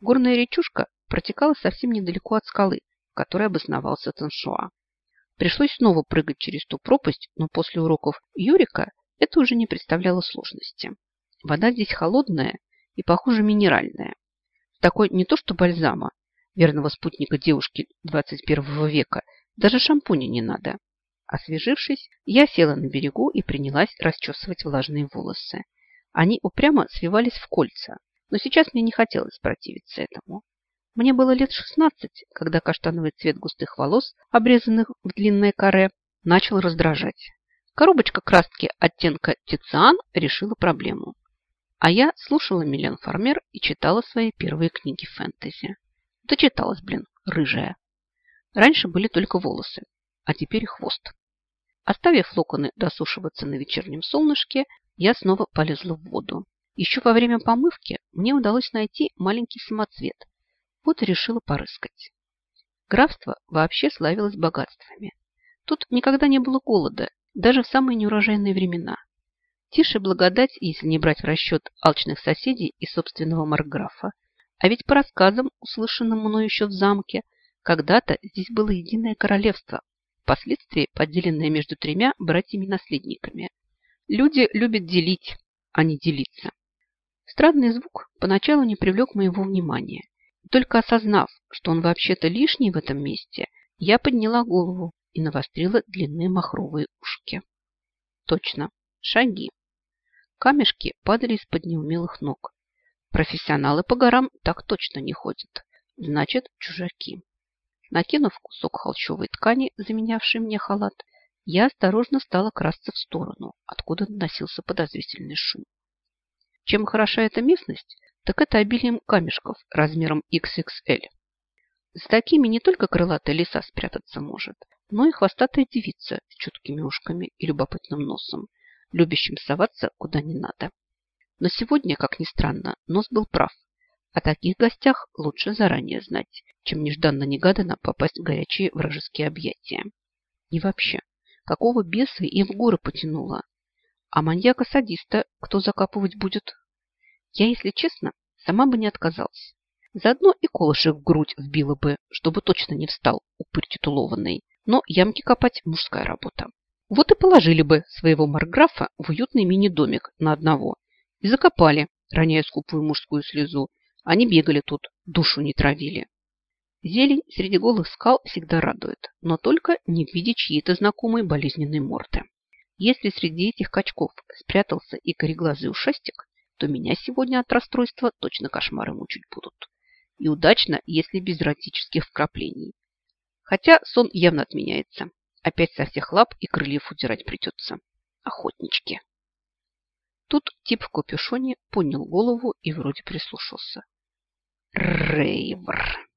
Горная речушка протекала совсем недалеко от скалы, в которой обосновался Таншуа. Пришлось снова прыгать через ту пропасть, но после уроков Юрика это уже не представляло сложности. Вода здесь холодная и, похоже, минеральная. Такой не то что бальзама, верного спутника девушки 21 века, даже шампуня не надо. Освежившись, я села на берегу и принялась расчесывать влажные волосы. Они упрямо свивались в кольца, но сейчас мне не хотелось противиться этому. Мне было лет 16, когда каштановый цвет густых волос, обрезанных в длинное каре, начал раздражать. Коробочка краски оттенка тициан решила проблему. А я слушала Милен Фармер и читала свои первые книги фэнтези. Дочиталась, блин, рыжая. Раньше были только волосы, а теперь хвост. Оставив локоны досушиваться на вечернем солнышке, я снова полезла в воду. Еще во время помывки мне удалось найти маленький самоцвет. Вот и решила порыскать. Графство вообще славилось богатствами. Тут никогда не было голода, даже в самые неурожайные времена. Тише благодать, если не брать в расчет алчных соседей и собственного марграфа. А ведь по рассказам, услышанным мной еще в замке, когда-то здесь было единое королевство, впоследствии поделенное между тремя братьями-наследниками. Люди любят делить, а не делиться. Странный звук поначалу не привлек моего внимания. только осознав, что он вообще-то лишний в этом месте, я подняла голову и навострила длинные махровые ушки. Точно, шаги. Камешки падали из-под неумелых ног. Профессионалы по горам так точно не ходят. Значит, чужаки. Накинув кусок холщовой ткани, заменявший мне халат, я осторожно стала красться в сторону, откуда доносился подозрительный шум. Чем хороша эта местность, так это обилием камешков размером XXL. За такими не только крылатая лиса спрятаться может, но и хвостатая девица с чуткими ушками и любопытным носом, любящим соваться куда не надо. Но сегодня, как ни странно, нос был прав. О таких гостях лучше заранее знать, чем нежданно-негаданно попасть в горячие вражеские объятия. И вообще, какого беса им в горы потянуло? А маньяка-садиста кто закапывать будет? Я, если честно, сама бы не отказалась. Заодно и колышек в грудь вбила бы, чтобы точно не встал упырь титулованный. Но ямки копать – мужская работа. Вот и положили бы своего марграфа в уютный мини-домик на одного. И закопали, роняя скупую мужскую слезу. Они бегали тут, душу не травили. Зелень среди голых скал всегда радует, но только не в виде чьей-то знакомой болезненной морды. Если среди этих качков спрятался и кореглазый ушастик, то меня сегодня от расстройства точно кошмары мучить будут. И удачно, если без эротических вкраплений. Хотя сон явно отменяется. Опять со всех лап и крыльев удирать придется. Охотнички. Тут тип в капюшоне поднял голову и вроде прислушался. Рейвр.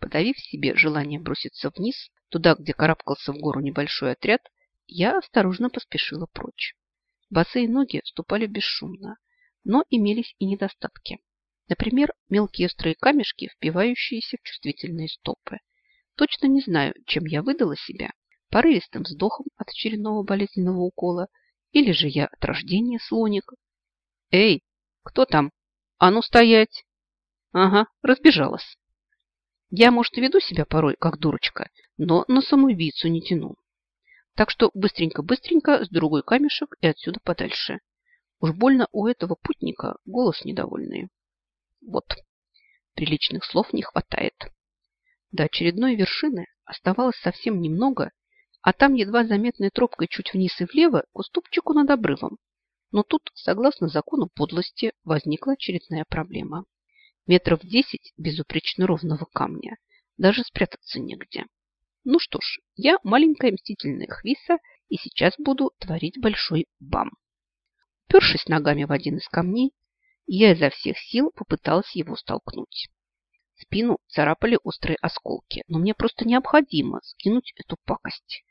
Подавив себе желание броситься вниз, туда, где карабкался в гору небольшой отряд, я осторожно поспешила прочь. Босые ноги ступали бесшумно, но имелись и недостатки. Например, мелкие острые камешки, впивающиеся в чувствительные стопы – Точно не знаю, чем я выдала себя, порывистым вздохом от очередного болезненного укола, или же я от рождения слоник. «Эй, кто там? А ну стоять!» «Ага, разбежалась. Я, может, веду себя порой как дурочка, но на самоубийцу не тяну. Так что быстренько-быстренько с другой камешек и отсюда подальше. Уж больно у этого путника голос недовольный. Вот, приличных слов не хватает. До очередной вершины оставалось совсем немного, а там едва заметной тропкой чуть вниз и влево к уступчику над обрывом. Но тут, согласно закону подлости, возникла очередная проблема. Метров десять безупречно ровного камня. Даже спрятаться негде. Ну что ж, я маленькая мстительная хвиса и сейчас буду творить большой бам. Першись ногами в один из камней, я изо всех сил попыталась его столкнуть. Спину царапали острые осколки, но мне просто необходимо скинуть эту пакость.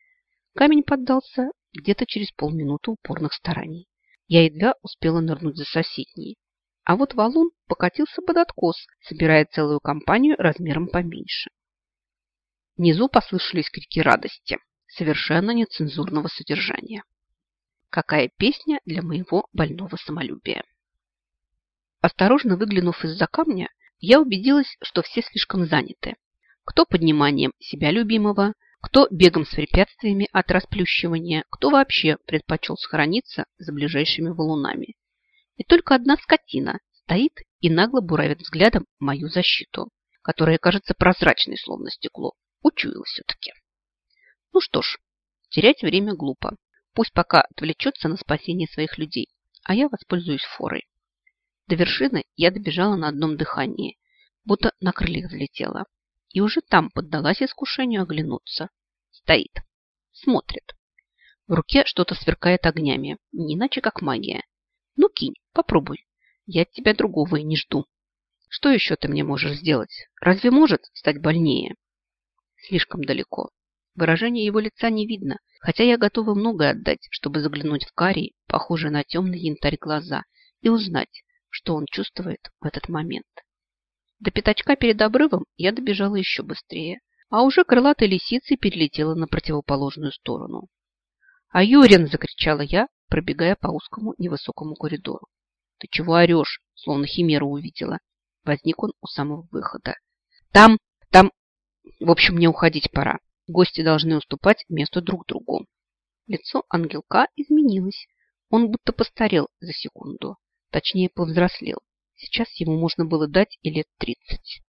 Камень поддался где-то через полминуты упорных стараний. Я едва успела нырнуть за соседней. А вот валун покатился под откос, собирая целую компанию размером поменьше. Внизу послышались крики радости, совершенно нецензурного содержания. Какая песня для моего больного самолюбия. Осторожно выглянув из-за камня, я убедилась, что все слишком заняты. Кто подниманием себя любимого, кто бегом с препятствиями от расплющивания, кто вообще предпочел схорониться за ближайшими валунами. И только одна скотина стоит и нагло буравит взглядом мою защиту, которая кажется прозрачной, словно стекло. Учуял все-таки. Ну что ж, терять время глупо. Пусть пока отвлечется на спасение своих людей, а я воспользуюсь форой. До вершины я добежала на одном дыхании, будто на крыльях взлетела. И уже там поддалась искушению оглянуться. Стоит. Смотрит. В руке что-то сверкает огнями, не иначе как магия. Ну кинь, попробуй. Я от тебя другого и не жду. Что еще ты мне можешь сделать? Разве может стать больнее? Слишком далеко. Выражение его лица не видно, хотя я готова многое отдать, чтобы заглянуть в карий, похожие на темный янтарь глаза, и узнать, что он чувствует в этот момент. До пятачка перед обрывом я добежала еще быстрее, а уже крылатой лисицей перелетела на противоположную сторону. «А Юрин!» – закричала я, пробегая по узкому невысокому коридору. «Ты чего орешь?» – словно химеру увидела. Возник он у самого выхода. «Там, там... В общем, мне уходить пора. Гости должны уступать место друг другу». Лицо ангелка изменилось. Он будто постарел за секунду. Точнее, повзрослел. Сейчас ему можно было дать и лет тридцать.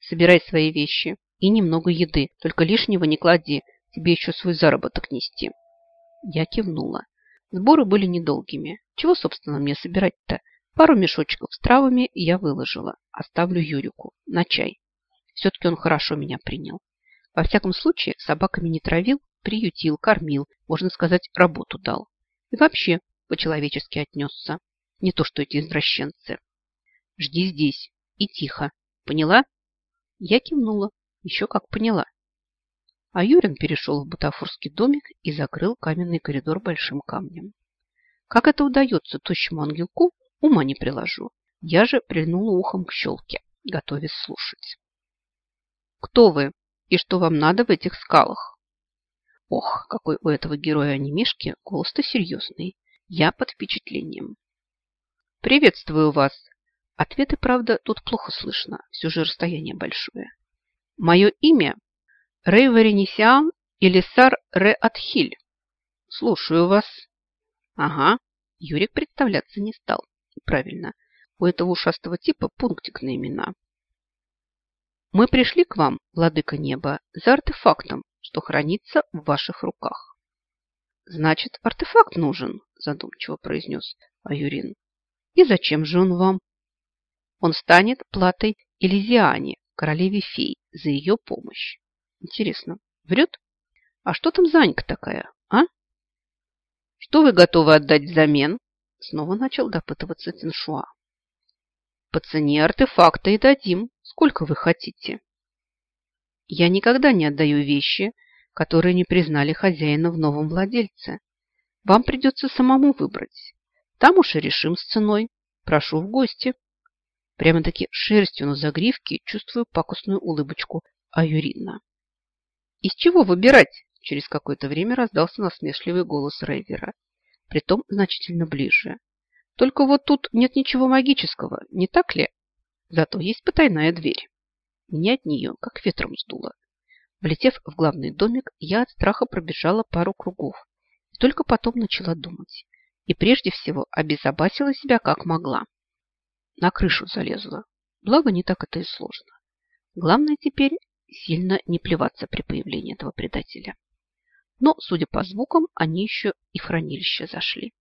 Собирай свои вещи и немного еды. Только лишнего не клади. Тебе еще свой заработок нести. Я кивнула. Сборы были недолгими. Чего, собственно, мне собирать-то? Пару мешочков с травами я выложила. Оставлю Юрику на чай. Все-таки он хорошо меня принял. Во всяком случае, собаками не травил, приютил, кормил, можно сказать, работу дал. И вообще по-человечески отнесся. Не то, что эти извращенцы. Жди здесь. И тихо. Поняла? Я кивнула. Еще как поняла. А Юрин перешел в бутафорский домик и закрыл каменный коридор большим камнем. Как это удается тощему ангелку, ума не приложу. Я же прильнула ухом к щелке, готовясь слушать. «Кто вы? И что вам надо в этих скалах?» Ох, какой у этого героя-анимешки голос-то серьезный. Я под впечатлением. «Приветствую вас!» Ответы, правда, тут плохо слышно, все же расстояние большое. «Мое имя Рей Варенисиан или Сар Ре Атхиль. Слушаю вас». «Ага». Юрик представляться не стал. Правильно. У этого ушастого типа пунктик на имена. Мы пришли к вам, владыка неба, за артефактом, что хранится в ваших руках. Значит, артефакт нужен, задумчиво произнес Аюрин. И зачем же он вам? Он станет платой Элизиане, королеве фей, за ее помощь. Интересно, врет? А что там за Анька такая, а? Что вы готовы отдать взамен? Снова начал допытываться Тиншуа. По цене артефакта и дадим. Сколько вы хотите? Я никогда не отдаю вещи, которые не признали хозяина в новом владельце. Вам придется самому выбрать. Там уж и решим с ценой. Прошу в гости. Прямо-таки шерстью на загривке чувствую пакостную улыбочку Аюрина. Из чего выбирать? Через какое-то время раздался насмешливый голос Рейвера, притом значительно ближе. Только вот тут нет ничего магического, не так ли? Зато есть потайная дверь. Меня от нее как ветром сдуло. Влетев в главный домик, я от страха пробежала пару кругов и только потом начала думать и прежде всего обезопасила себя как могла. На крышу залезла. Благо, не так это и сложно. Главное теперь сильно не плеваться при появлении этого предателя. Но, судя по звукам, они еще и в хранилище зашли.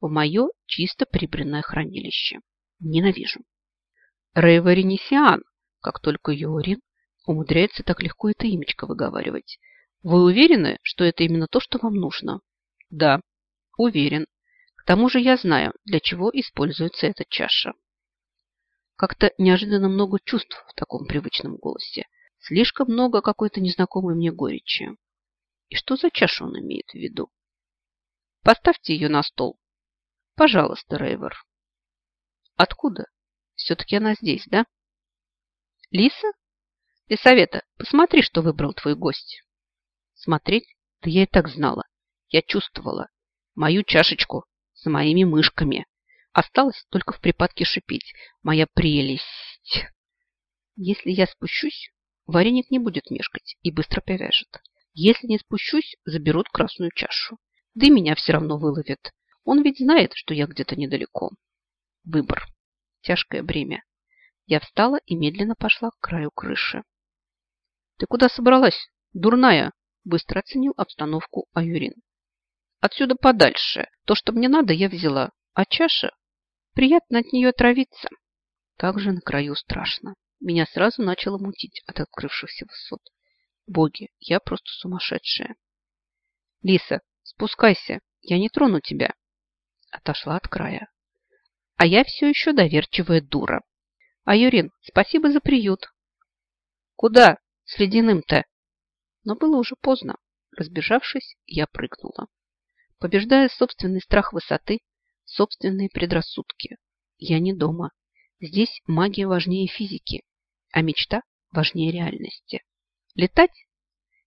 В мое чисто прибранное хранилище. Ненавижу. Рейваринисиан, как только Йорин умудряется так легко это имечко выговаривать. Вы уверены, что это именно то, что вам нужно? Да, уверен. К тому же я знаю, для чего используется эта чаша. Как-то неожиданно много чувств в таком привычном голосе. Слишком много какой-то незнакомой мне горечи. И что за чашу он имеет в виду? Поставьте ее на стол. Пожалуйста, Рейвер. Откуда? Все-таки она здесь, да? Лиса? Лисавета, посмотри, что выбрал твой гость. Смотреть? Да я и так знала. Я чувствовала. Мою чашечку с моими мышками. Осталось только в припадке шипеть. Моя прелесть. Если я спущусь, вареник не будет мешкать и быстро повяжет. Если не спущусь, заберут красную чашу. Да и меня все равно выловят. Он ведь знает, что я где-то недалеко. Выбор. Тяжкое бремя. Я встала и медленно пошла к краю крыши. «Ты куда собралась, дурная?» Быстро оценил обстановку Аюрин. «Отсюда подальше. То, что мне надо, я взяла. А чаша? Приятно от нее отравиться». Как же на краю страшно. Меня сразу начало мутить от открывшихся высот. Боги, я просто сумасшедшая. Лиса, спускайся, я не трону тебя. Отошла от края. А я все еще доверчивая дура. А Юрин, спасибо за приют. Куда? С ледяным-то. Но было уже поздно. Разбежавшись, я прыгнула. Побеждая собственный страх высоты, собственные предрассудки. Я не дома. Здесь магия важнее физики, а мечта важнее реальности. Летать?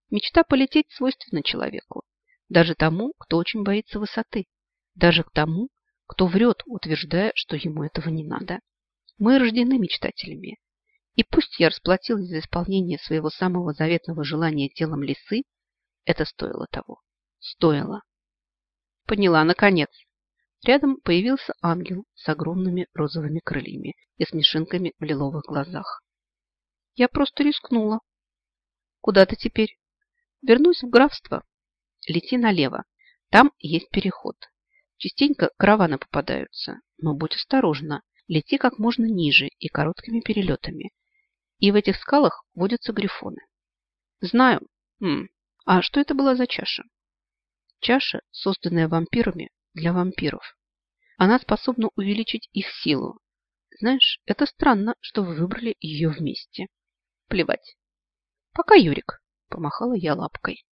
Мечта полететь свойственна человеку. Даже тому, кто очень боится высоты. Даже к тому, кто врет, утверждая, что ему этого не надо. Мы рождены мечтателями. И пусть я расплатилась за исполнение своего самого заветного желания телом лисы, это стоило того. Стоило. Поняла, наконец. Рядом появился ангел с огромными розовыми крыльями и смешинками в лиловых глазах. Я просто рискнула. Куда ты теперь? Вернусь в графство. Лети налево. Там есть переход. Частенько караваны попадаются, но будь осторожна. Лети как можно ниже и короткими перелетами. И в этих скалах водятся грифоны. Знаю. М. А что это была за чаша? Чаша, созданная вампирами для вампиров. Она способна увеличить их силу. Знаешь, это странно, что вы выбрали ее вместе. Плевать. Пока, Юрик, помахала я лапкой.